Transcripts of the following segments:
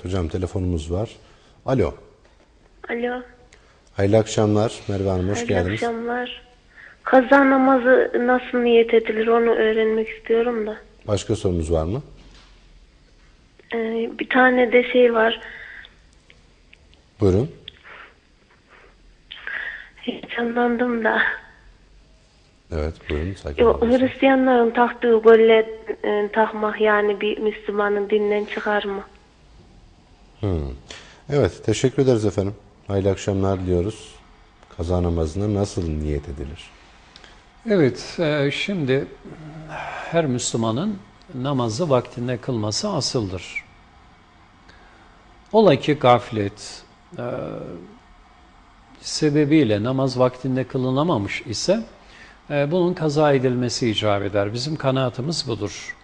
Evet hocam telefonumuz var. Alo. Alo. Hayırlı akşamlar. Merve Hanım hoş Hayırlı geldiniz. akşamlar. Kaza namazı nasıl niyet edilir onu öğrenmek istiyorum da. Başka sorunuz var mı? Ee, bir tane de şey var. Buyurun. Heyecanlandım da. Evet buyurun. Sakin Yo. Hristiyanların taktığı golle e, takmak yani bir Müslümanın dinden çıkar mı? Hmm. Evet teşekkür ederiz efendim. Hayırlı akşamlar diliyoruz. Kaza namazına nasıl niyet edilir? Evet, e, şimdi her Müslümanın namazı vaktinde kılması asıldır. Ola ki gaflet e, sebebiyle namaz vaktinde kılınamamış ise e, bunun kaza edilmesi icap eder. Bizim kanaatimiz budur.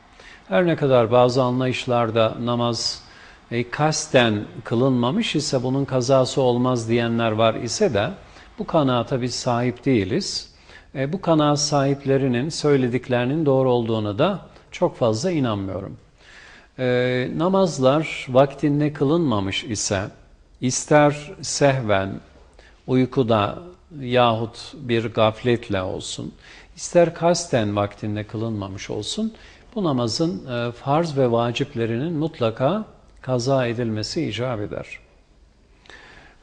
Her ne kadar bazı anlayışlarda namaz e, kasten kılınmamış ise bunun kazası olmaz diyenler var ise de bu kanaata biz sahip değiliz. E, bu kanaat sahiplerinin söylediklerinin doğru olduğunu da çok fazla inanmıyorum. E, namazlar vaktinde kılınmamış ise ister sehven, uykuda yahut bir gafletle olsun, ister kasten vaktinde kılınmamış olsun, bu namazın e, farz ve vaciplerinin mutlaka kaza edilmesi icap eder.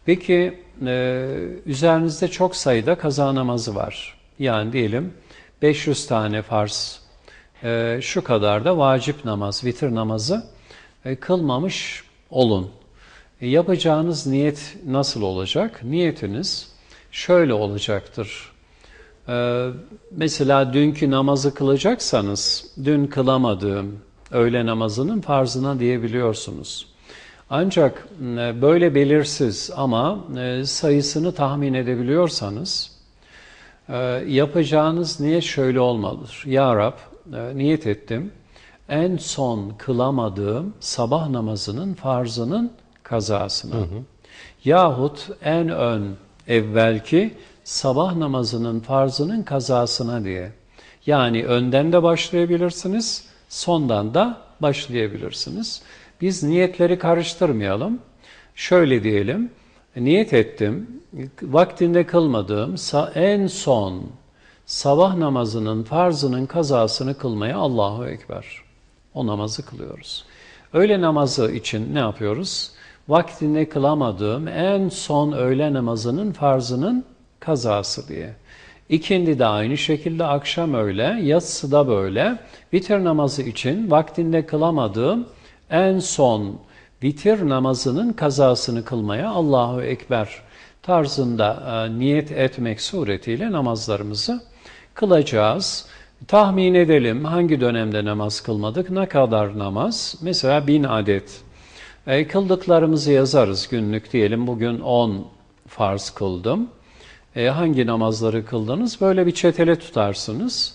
Peki e, üzerinizde çok sayıda kaza namazı var. Yani diyelim 500 tane farz, e, şu kadar da vacip namaz, vitir namazı e, kılmamış olun. Yapacağınız niyet nasıl olacak? Niyetiniz şöyle olacaktır. Mesela dünkü namazı kılacaksanız, dün kılamadığım öğle namazının farzına diyebiliyorsunuz. Ancak e, böyle belirsiz ama e, sayısını tahmin edebiliyorsanız e, yapacağınız niyet şöyle olmalıdır. Ya Rab niyet ettim en son kılamadığım sabah namazının farzının kazasına. Hı hı. Yahut en ön evvelki sabah namazının farzının kazasına diye. Yani önden de başlayabilirsiniz, sondan da başlayabilirsiniz. Biz niyetleri karıştırmayalım. Şöyle diyelim, niyet ettim, vaktinde kılmadığım en son sabah namazının farzının kazasını kılmaya Allahu Ekber. O namazı kılıyoruz. Öğle namazı için ne yapıyoruz? Vaktinde kılamadığım en son öğle namazının farzının kazası diye. İkindi de aynı şekilde akşam öyle, yatsı da böyle. Vitir namazı için vaktinde kılamadığım en son vitir namazının kazasını kılmaya Allahu Ekber tarzında e, niyet etmek suretiyle namazlarımızı kılacağız. Tahmin edelim hangi dönemde namaz kılmadık, ne kadar namaz? Mesela bin adet. E, kıldıklarımızı yazarız günlük diyelim bugün 10 farz kıldım. E, hangi namazları kıldınız? Böyle bir çetele tutarsınız.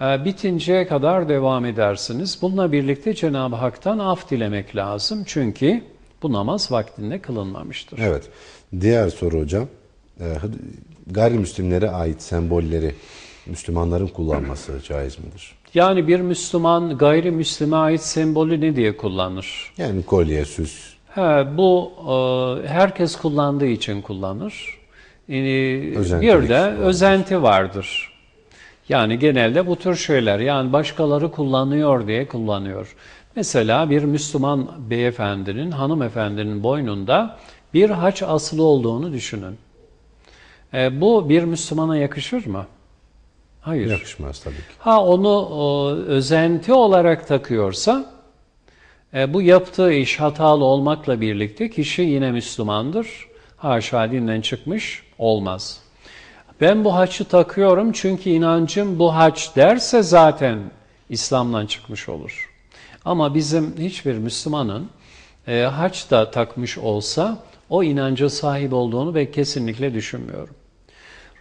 E, bitinceye kadar devam edersiniz. Bununla birlikte Cenab-ı Hak'tan af dilemek lazım. Çünkü bu namaz vaktinde kılınmamıştır. Evet. Diğer soru hocam. E, gayrimüslimlere ait sembolleri Müslümanların kullanması caiz midir? Yani bir Müslüman gayrimüslime ait sembolü ne diye kullanır? Yani kolye, süs. He, bu e, herkes kullandığı için kullanır. Özenti bir de vardır. özenti vardır. Yani genelde bu tür şeyler yani başkaları kullanıyor diye kullanıyor. Mesela bir Müslüman beyefendinin, hanımefendinin boynunda bir haç asılı olduğunu düşünün. E, bu bir Müslümana yakışır mı? Hayır. Yakışmaz tabii ki. Ha onu o, özenti olarak takıyorsa e, bu yaptığı iş hatalı olmakla birlikte kişi yine Müslümandır. Haşa dinden çıkmış olmaz. Ben bu haçı takıyorum çünkü inancım bu haç derse zaten İslam'dan çıkmış olur. Ama bizim hiçbir Müslümanın e, haç da takmış olsa o inanca sahip olduğunu ben kesinlikle düşünmüyorum.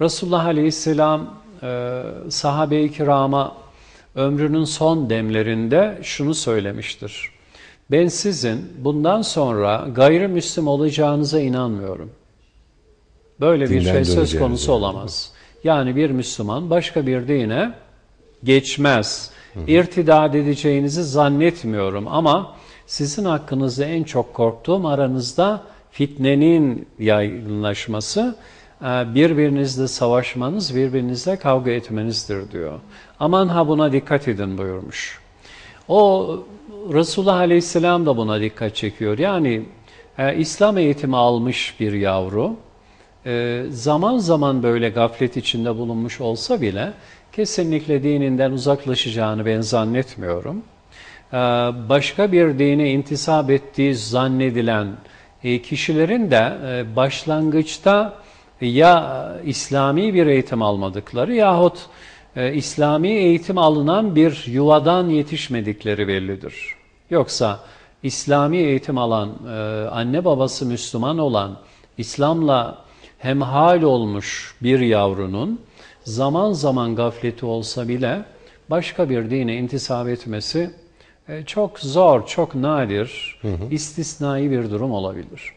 Resulullah Aleyhisselam e, sahabe-i kirama ömrünün son demlerinde şunu söylemiştir. Ben sizin bundan sonra gayrimüslim olacağınıza inanmıyorum. Böyle bir şey söz konusu olamaz. Yani bir Müslüman başka bir dine geçmez. İrtidat edeceğinizi zannetmiyorum ama sizin hakkınızda en çok korktuğum aranızda fitnenin yaygınlaşması, e, birbirinizle savaşmanız, birbirinizle kavga etmenizdir diyor. Aman ha buna dikkat edin buyurmuş. O Resulullah Aleyhisselam da buna dikkat çekiyor. Yani e, İslam eğitimi almış bir yavru e, zaman zaman böyle gaflet içinde bulunmuş olsa bile kesinlikle dininden uzaklaşacağını ben zannetmiyorum. E, başka bir dine intisap ettiği zannedilen e, kişilerin de e, başlangıçta ya İslami bir eğitim almadıkları yahut e, İslami eğitim alınan bir yuvadan yetişmedikleri bellidir. Yoksa İslami eğitim alan, e, anne babası Müslüman olan, İslam'la hemhal olmuş bir yavrunun zaman zaman gafleti olsa bile başka bir dine intisap etmesi e, çok zor, çok nadir, istisnai bir durum olabilir.